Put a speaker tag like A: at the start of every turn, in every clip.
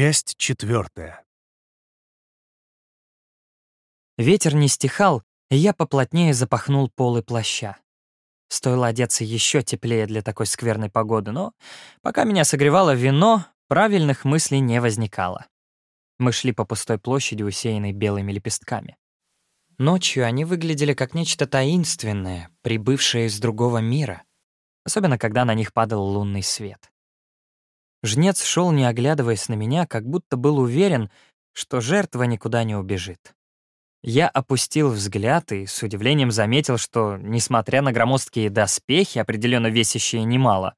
A: Часть четвертая.
B: Ветер не стихал, и я поплотнее запахнул полы плаща. Стоило одеться еще теплее для такой скверной погоды, но пока меня согревало вино, правильных мыслей не возникало. Мы шли по пустой площади, усеянной белыми лепестками. Ночью они выглядели как нечто таинственное, прибывшее из другого мира, особенно когда на них падал лунный свет. Жнец шел, не оглядываясь на меня, как будто был уверен, что жертва никуда не убежит. Я опустил взгляд и с удивлением заметил, что, несмотря на громоздкие доспехи, определенно весящие немало,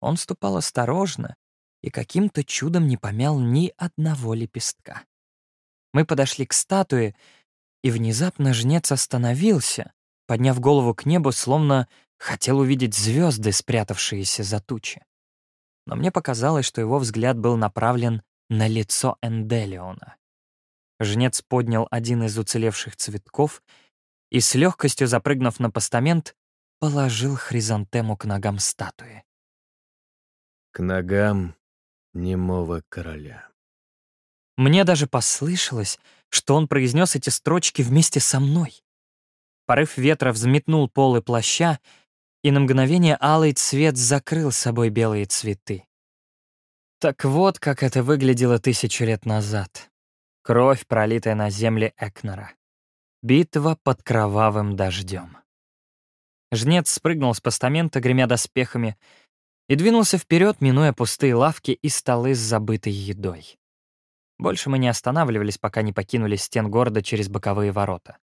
B: он ступал осторожно и каким-то чудом не помял ни одного лепестка. Мы подошли к статуе, и внезапно жнец остановился, подняв голову к небу, словно хотел увидеть звезды, спрятавшиеся за тучи но мне показалось, что его взгляд был направлен на лицо Энделиона. Жнец поднял один из уцелевших цветков и, с легкостью запрыгнув на постамент, положил хризантему к ногам статуи.
C: К ногам немого короля.
B: Мне даже послышалось, что он произнес эти строчки вместе со мной. Порыв ветра взметнул полы плаща, и на мгновение алый цвет закрыл собой белые цветы. Так вот, как это выглядело тысячу лет назад. Кровь, пролитая на земле Экнера. Битва под кровавым дождем. Жнец спрыгнул с постамента, гремя доспехами, и двинулся вперед, минуя пустые лавки и столы с забытой едой. Больше мы не останавливались, пока не покинули стен города через боковые ворота.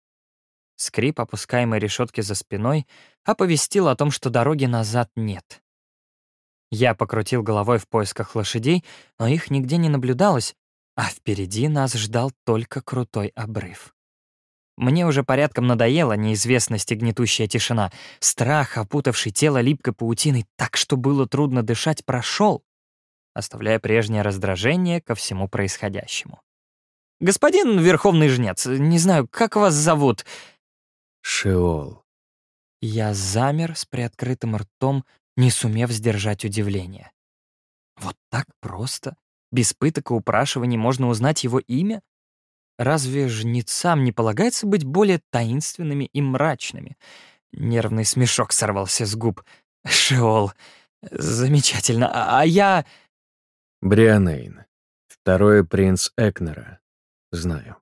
B: Скрип опускаемой решетки за спиной оповестил о том, что дороги назад нет. Я покрутил головой в поисках лошадей, но их нигде не наблюдалось, а впереди нас ждал только крутой обрыв. Мне уже порядком надоела неизвестность и гнетущая тишина. Страх, опутавший тело липкой паутиной так, что было трудно дышать, прошел, оставляя прежнее раздражение ко всему происходящему. «Господин Верховный Жнец, не знаю, как вас зовут?»
C: Шеол.
B: Я замер с приоткрытым ртом, не сумев сдержать удивление. Вот так просто, без пыток и упрашиваний можно узнать его имя? Разве жнецам не полагается быть более таинственными и мрачными? Нервный смешок сорвался с губ. Шеол. Замечательно. А, а я...
C: Брианейн. Второй принц Экнера. Знаю.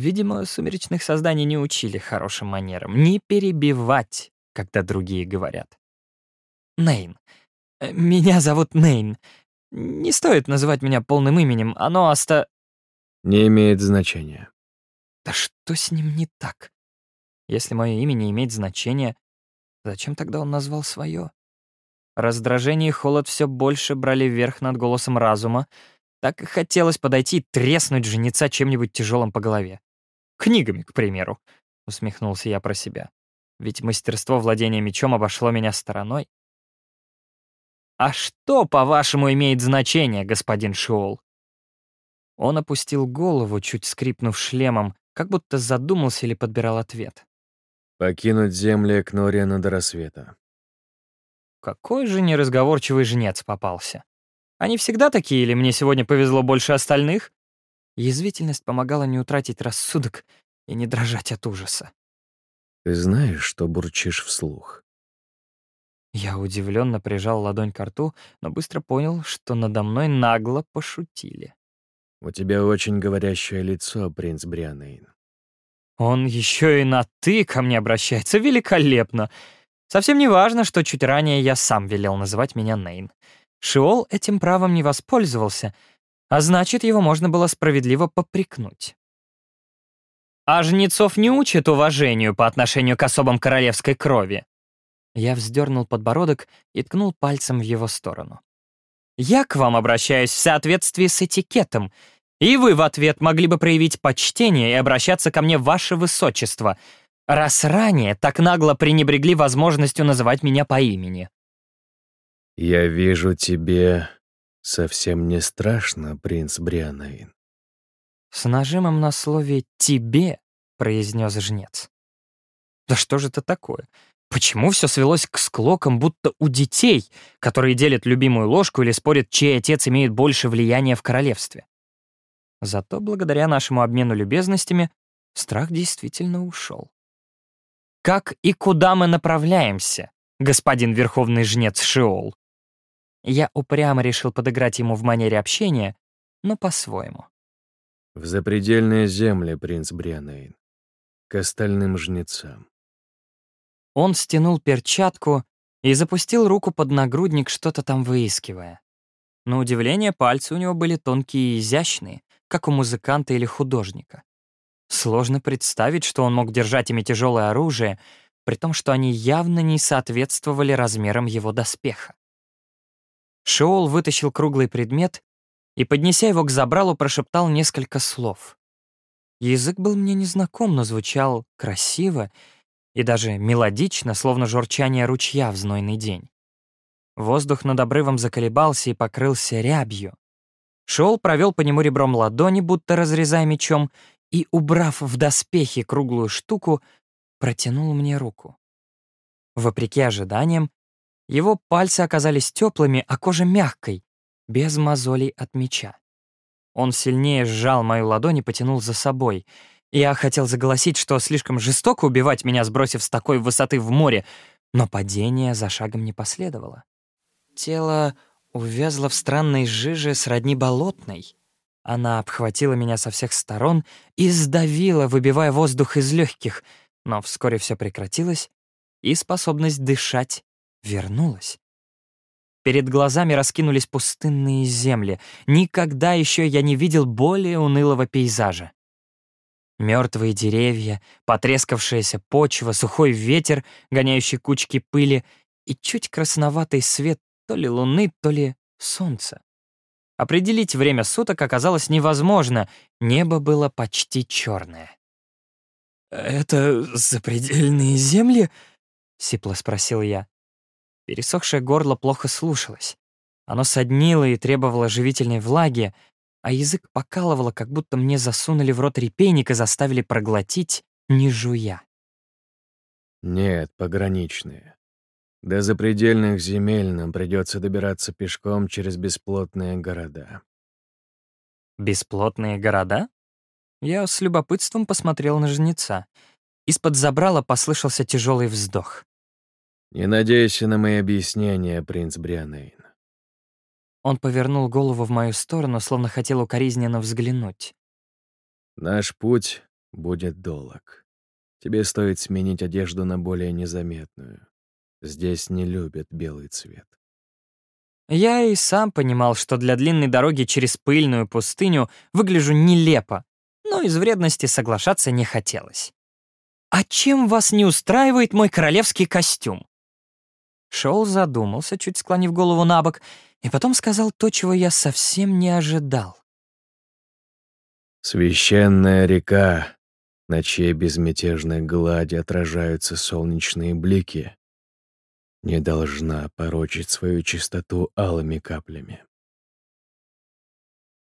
B: Видимо, сумеречных созданий не учили хорошим манерам. Не перебивать, когда другие говорят. Нейн. Э, меня зовут Нейн. Не стоит называть меня полным именем, оно оста...
C: Не имеет значения.
B: Да что с ним не так? Если мое имя не имеет значения, зачем тогда он назвал свое? Раздражение и холод все больше брали верх над голосом разума, так и хотелось подойти и треснуть женица чем-нибудь тяжелым по голове. Книгами, к примеру», — усмехнулся я про себя. «Ведь мастерство владения мечом обошло меня стороной». «А что, по-вашему, имеет значение, господин Шиол?» Он опустил голову, чуть скрипнув шлемом, как будто задумался или подбирал ответ.
C: «Покинуть земли Кнориана до рассвета».
B: Какой же неразговорчивый жнец попался. Они всегда такие, или мне сегодня повезло больше остальных? Язвительность помогала не утратить рассудок и не дрожать от ужаса.
C: «Ты знаешь, что бурчишь вслух?»
B: Я удивленно прижал ладонь к рту, но быстро понял, что надо мной нагло пошутили.
C: «У тебя очень говорящее лицо, принц Брианейн».
B: Он еще и на «ты» ко мне обращается. Великолепно. Совсем не важно, что чуть ранее я сам велел называть меня Нейн. Шиол этим правом не воспользовался, а значит, его можно было справедливо попрекнуть. А жнецов не учат уважению по отношению к особам королевской крови. Я вздернул подбородок и ткнул пальцем в его сторону. Я к вам обращаюсь в соответствии с этикетом, и вы в ответ могли бы проявить почтение и обращаться ко мне ваше высочество, раз ранее так нагло пренебрегли возможностью называть меня по имени.
C: «Я вижу тебе «Совсем не страшно, принц Брианейн?»
B: С нажимом на слове «тебе», — произнес жнец. «Да что же это такое? Почему все свелось к склокам, будто у детей, которые делят любимую ложку или спорят, чей отец имеет больше влияния в королевстве? Зато благодаря нашему обмену любезностями страх действительно ушел. «Как и куда мы направляемся, господин верховный жнец Шиол?» Я упрямо решил подыграть ему в манере общения, но по-своему.
C: «В запредельные земли, принц Брианейн, к остальным жнецам».
B: Он стянул перчатку и запустил руку под нагрудник, что-то там выискивая. На удивление, пальцы у него были тонкие и изящные, как у музыканта или художника. Сложно представить, что он мог держать ими тяжелое оружие, при том, что они явно не соответствовали размерам его доспеха. Шиол вытащил круглый предмет и, поднеся его к забралу, прошептал несколько слов. Язык был мне незнаком, но звучал красиво и даже мелодично, словно журчание ручья в знойный день. Воздух над обрывом заколебался и покрылся рябью. Шоул провел по нему ребром ладони, будто разрезая мечом, и, убрав в доспехи круглую штуку, протянул мне руку. Вопреки ожиданиям, его пальцы оказались теплыми, а кожа мягкой, без мозолей от меча. Он сильнее сжал мою ладонь и потянул за собой. Я хотел заголосить, что слишком жестоко убивать меня, сбросив с такой высоты в море, но падение за шагом не последовало. Тело увязла в странной жиже сродни болотной. Она обхватила меня со всех сторон и сдавила, выбивая воздух из легких, но вскоре все прекратилось, и способность дышать вернулась. Перед глазами раскинулись пустынные земли. Никогда еще я не видел более унылого пейзажа. Мертвые деревья, потрескавшаяся почва, сухой ветер, гоняющий кучки пыли и чуть красноватый свет то ли луны, то ли солнца. Определить время суток оказалось невозможно, небо было почти черное. «Это запредельные земли?» — сипло спросил я. Пересохшее горло плохо слушалось. Оно соднило и требовало живительной влаги, а язык покалывало, как будто мне засунули в рот репейник и заставили проглотить, не жуя.
C: «Нет, пограничные. До запредельных земель нам придется добираться пешком через бесплотные города.
B: Бесплотные города? Я с любопытством посмотрел на жнеца. Из-под забрала послышался тяжелый вздох.
C: «Не надейся на мои объяснения, принц Брианейн».
B: Он повернул голову в мою сторону, словно хотел укоризненно взглянуть.
C: «Наш путь будет долг. Тебе стоит сменить одежду на более незаметную. Здесь не любят белый цвет.
B: Я и сам понимал, что для длинной дороги через пыльную пустыню выгляжу нелепо, но из вредности соглашаться не хотелось. «А чем вас не устраивает мой королевский костюм?» Шоу задумался, чуть склонив голову на бок, и потом сказал то, чего я совсем не ожидал.
C: «Священная река, на чьей безмятежной глади отражаются солнечные блики, не должна порочить свою чистоту алыми каплями.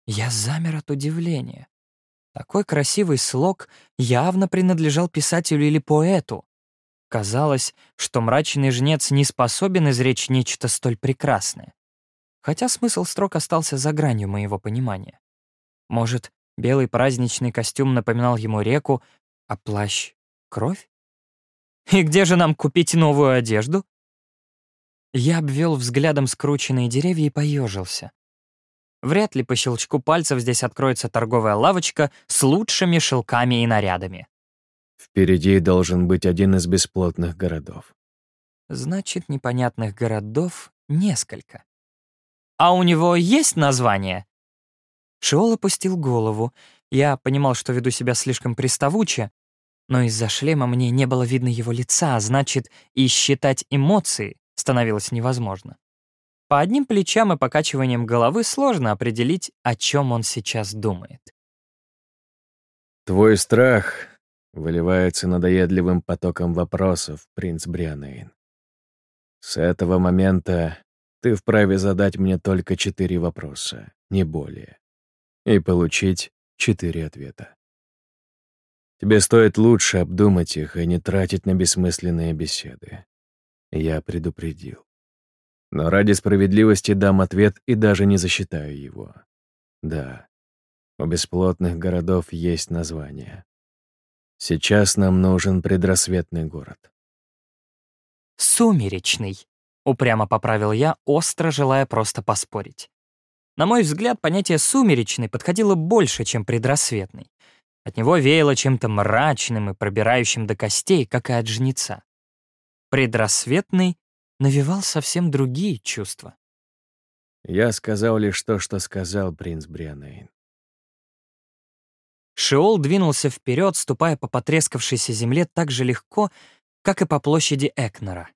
B: Я замер от удивления. Такой красивый слог явно принадлежал писателю или поэту. Казалось, что мрачный жнец не способен изречь нечто столь прекрасное. Хотя смысл строк остался за гранью моего понимания. Может, белый праздничный костюм напоминал ему реку, а плащ — кровь? И где же нам купить новую одежду? Я обвел взглядом скрученные деревья и поежился. Вряд ли по щелчку пальцев здесь откроется торговая лавочка с лучшими шелками и нарядами.
C: Впереди должен быть один из бесплотных городов.
B: Значит, непонятных городов несколько. А у него есть название? Шиол опустил голову. Я понимал, что веду себя слишком приставуче, но из-за шлема мне не было видно его лица, а значит, и считать эмоции становилось невозможно. По одним плечам и покачиванием головы сложно определить, о чем он сейчас думает.
C: «Твой страх выливается надоедливым потоком вопросов, принц Брианейн. С этого момента ты вправе задать мне только четыре вопроса, не более, и получить четыре ответа. Тебе стоит лучше обдумать их и не тратить на бессмысленные беседы. Я предупредил. Но ради справедливости дам ответ и даже не засчитаю его. Да, у бесплотных городов есть название. Сейчас нам нужен предрассветный город.
B: «Сумеречный», — упрямо поправил я, остро желая просто поспорить. На мой взгляд, понятие «сумеречный» подходило больше, чем «предрассветный». От него веяло чем-то мрачным и пробирающим до костей, как и от жнеца. «Предрассветный» навевал совсем другие чувства.
C: Я сказал лишь то, что сказал принц Брианейн.
B: Шиол двинулся вперед, ступая по потрескавшейся земле так же легко, как и по площади Экнера.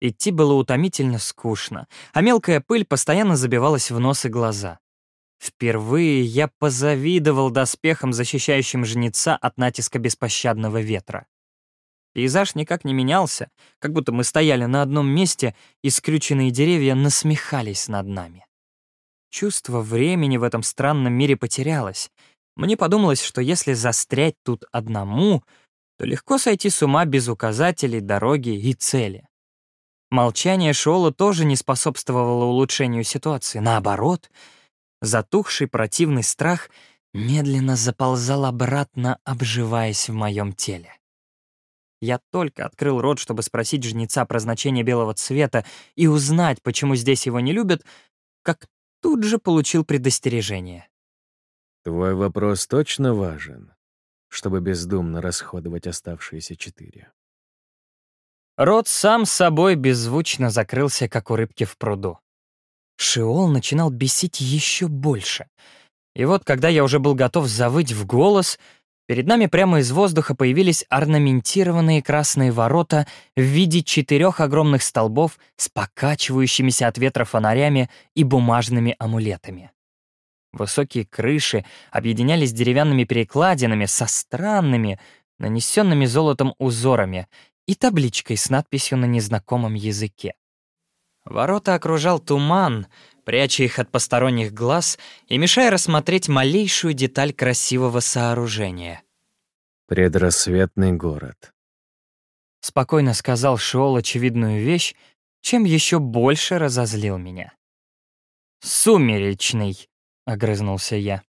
B: Идти было утомительно скучно, а мелкая пыль постоянно забивалась в нос и глаза. Впервые я позавидовал доспехам, защищающим жнеца от натиска беспощадного ветра. Пейзаж никак не менялся, как будто мы стояли на одном месте, и скрюченные деревья насмехались над нами. Чувство времени в этом странном мире потерялось. Мне подумалось, что если застрять тут одному, то легко сойти с ума без указателей, дороги и цели. Молчание Шола тоже не способствовало улучшению ситуации. Наоборот, затухший противный страх медленно заползал обратно, обживаясь в моем теле. Я только открыл рот, чтобы спросить жнеца про значение белого цвета и узнать, почему здесь его не любят, как тут же получил предостережение.
C: Твой вопрос точно важен, чтобы бездумно расходовать оставшиеся четыре.
B: Рот сам собой беззвучно закрылся, как у рыбки в пруду. Шиол начинал бесить еще больше. И вот, когда я уже был готов завыть в голос — Перед нами прямо из воздуха появились орнаментированные красные ворота в виде четырех огромных столбов с покачивающимися от ветра фонарями и бумажными амулетами. Высокие крыши объединялись деревянными перекладинами со странными, нанесенными золотом узорами и табличкой с надписью на незнакомом языке. Ворота окружал туман, пряча их от посторонних глаз и мешая рассмотреть малейшую деталь красивого сооружения.
C: «Предрассветный город», —
B: спокойно сказал Шиол очевидную вещь, чем еще больше разозлил меня. «Сумеречный», — огрызнулся я.